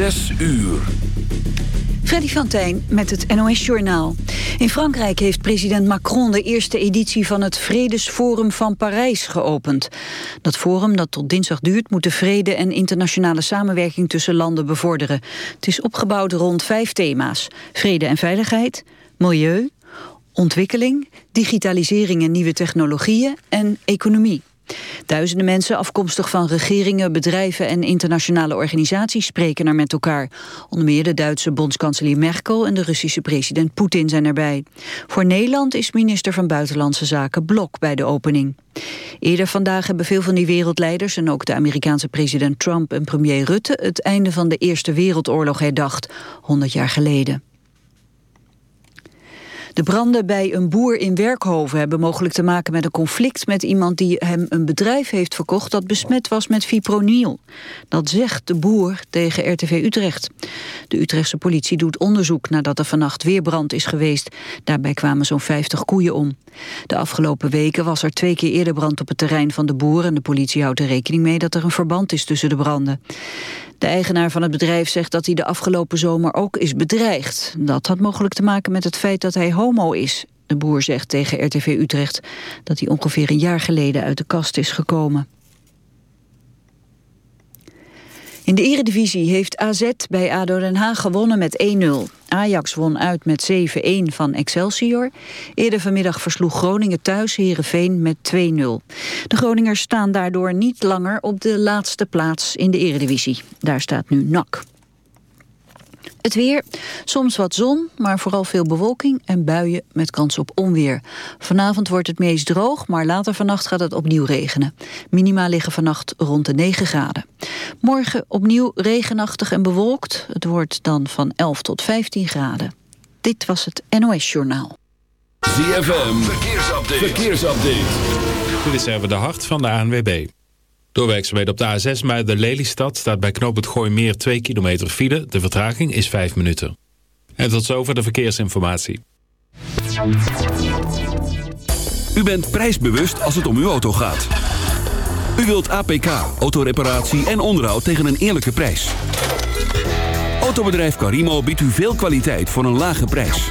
Zes uur. Freddy van Tijn met het NOS-journaal. In Frankrijk heeft president Macron de eerste editie van het Vredesforum van Parijs geopend. Dat forum, dat tot dinsdag duurt, moet de vrede en internationale samenwerking tussen landen bevorderen. Het is opgebouwd rond vijf thema's. Vrede en veiligheid, milieu, ontwikkeling, digitalisering en nieuwe technologieën en economie. Duizenden mensen afkomstig van regeringen, bedrijven en internationale organisaties spreken er met elkaar. Onder meer de Duitse bondskanselier Merkel en de Russische president Poetin zijn erbij. Voor Nederland is minister van Buitenlandse Zaken Blok bij de opening. Eerder vandaag hebben veel van die wereldleiders en ook de Amerikaanse president Trump en premier Rutte het einde van de Eerste Wereldoorlog herdacht, 100 jaar geleden. De branden bij een boer in Werkhoven hebben mogelijk te maken met een conflict met iemand die hem een bedrijf heeft verkocht dat besmet was met fipronil. Dat zegt de boer tegen RTV Utrecht. De Utrechtse politie doet onderzoek nadat er vannacht weer brand is geweest. Daarbij kwamen zo'n 50 koeien om. De afgelopen weken was er twee keer eerder brand op het terrein van de boer en de politie houdt er rekening mee dat er een verband is tussen de branden. De eigenaar van het bedrijf zegt dat hij de afgelopen zomer ook is bedreigd. Dat had mogelijk te maken met het feit dat hij homo is. De boer zegt tegen RTV Utrecht dat hij ongeveer een jaar geleden uit de kast is gekomen. In de eredivisie heeft AZ bij ADO Den Haag gewonnen met 1-0. Ajax won uit met 7-1 van Excelsior. Eerder vanmiddag versloeg Groningen thuis Herenveen met 2-0. De Groningers staan daardoor niet langer op de laatste plaats in de eredivisie. Daar staat nu NAC. Het weer, soms wat zon, maar vooral veel bewolking en buien met kans op onweer. Vanavond wordt het meest droog, maar later vannacht gaat het opnieuw regenen. Minima liggen vannacht rond de 9 graden. Morgen opnieuw regenachtig en bewolkt. Het wordt dan van 11 tot 15 graden. Dit was het NOS Journaal. ZFM, verkeersupdate. verkeersupdate. Dit is even de hart van de ANWB. Door op de A6 maar de Lelystad staat bij knoop het meer 2 kilometer file. De vertraging is 5 minuten. En tot zover de verkeersinformatie. U bent prijsbewust als het om uw auto gaat. U wilt APK, autoreparatie en onderhoud tegen een eerlijke prijs. Autobedrijf Carimo biedt u veel kwaliteit voor een lage prijs.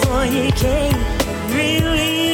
Before you came, really.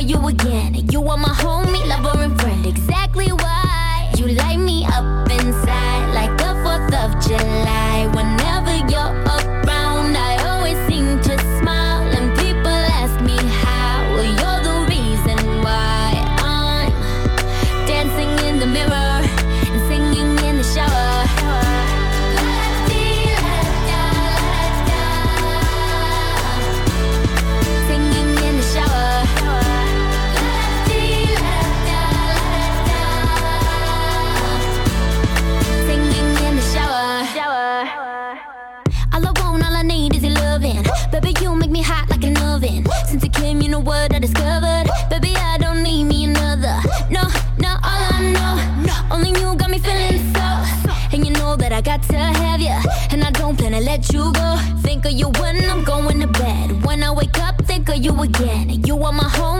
you again. You are my homie, lover. you again. You are my home.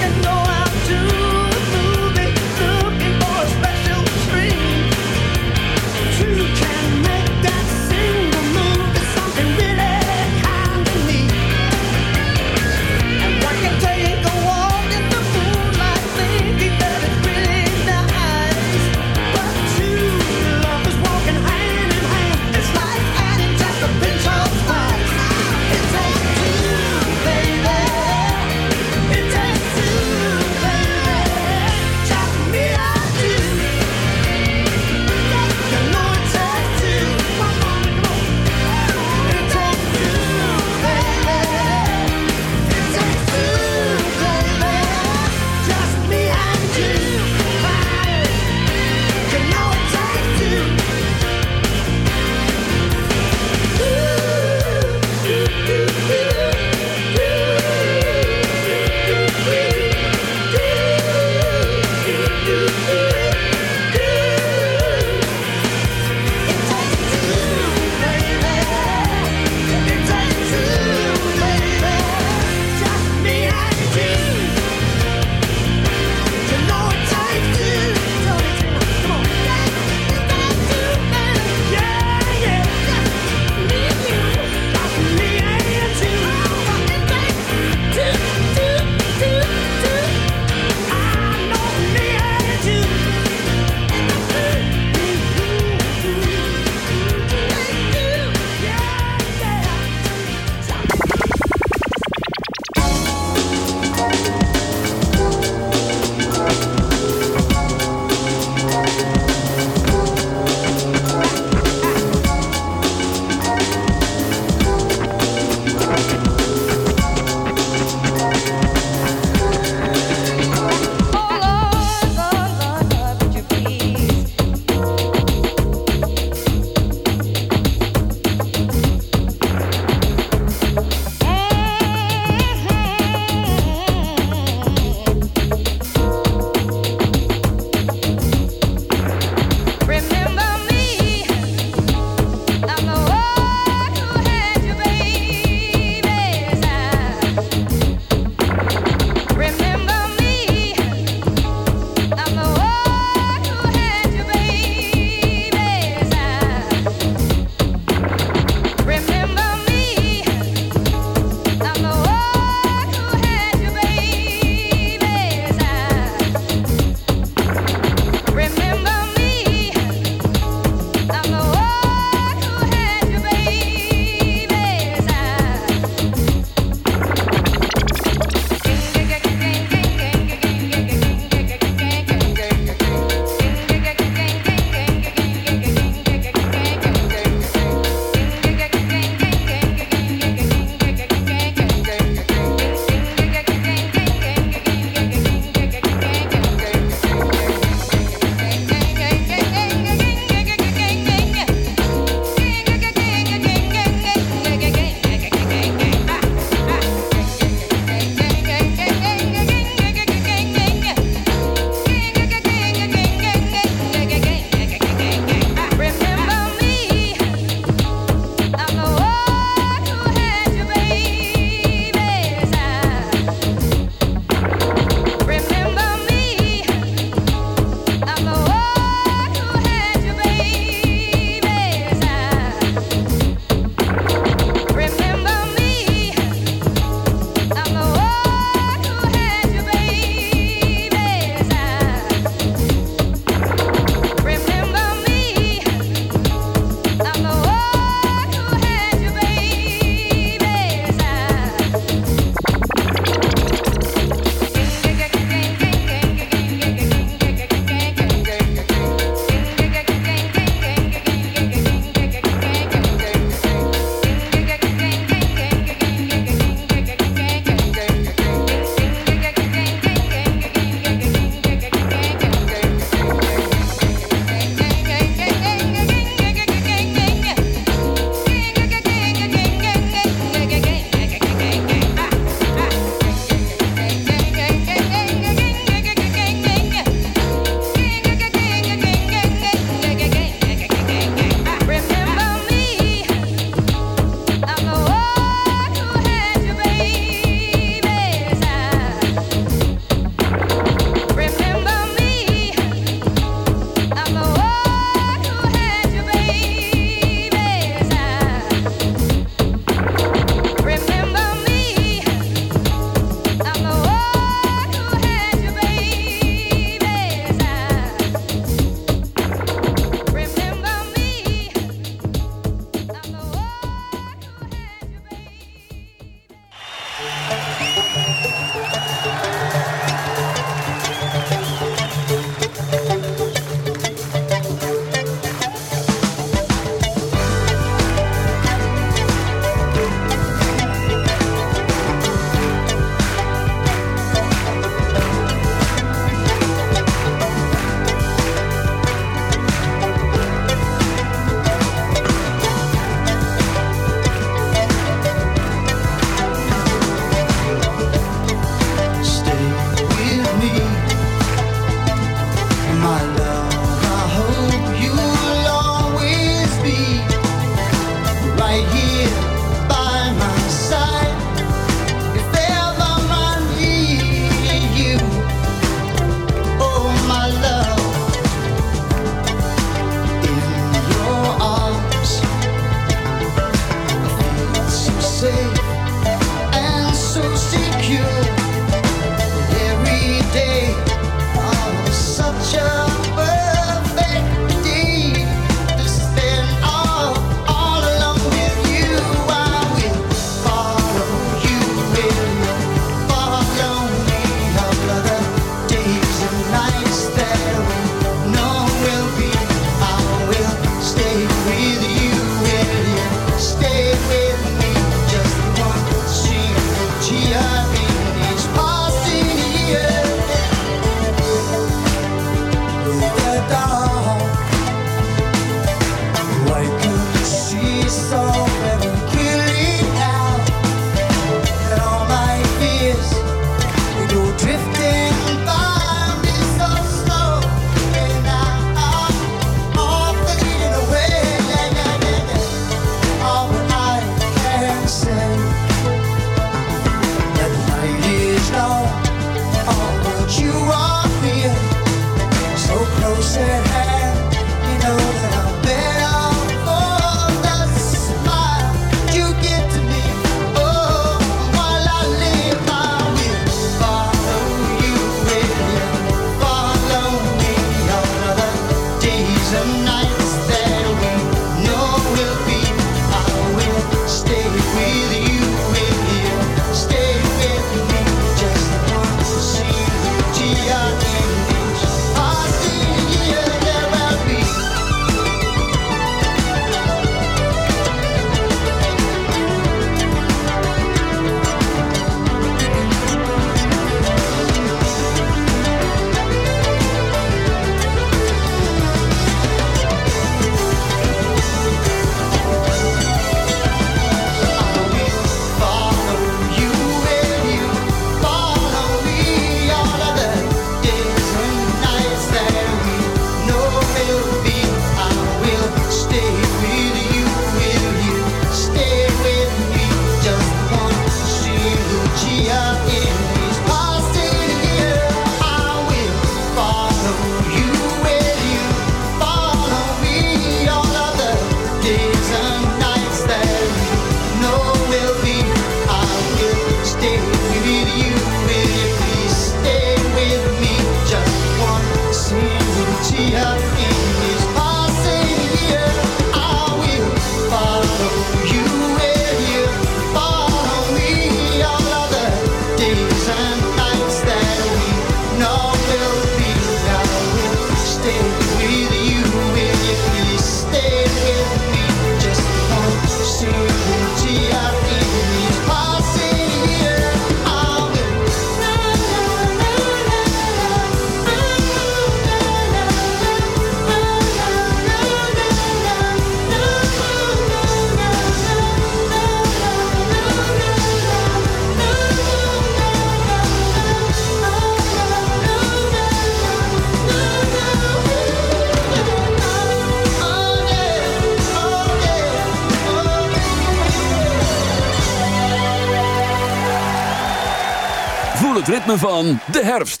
van de herfst.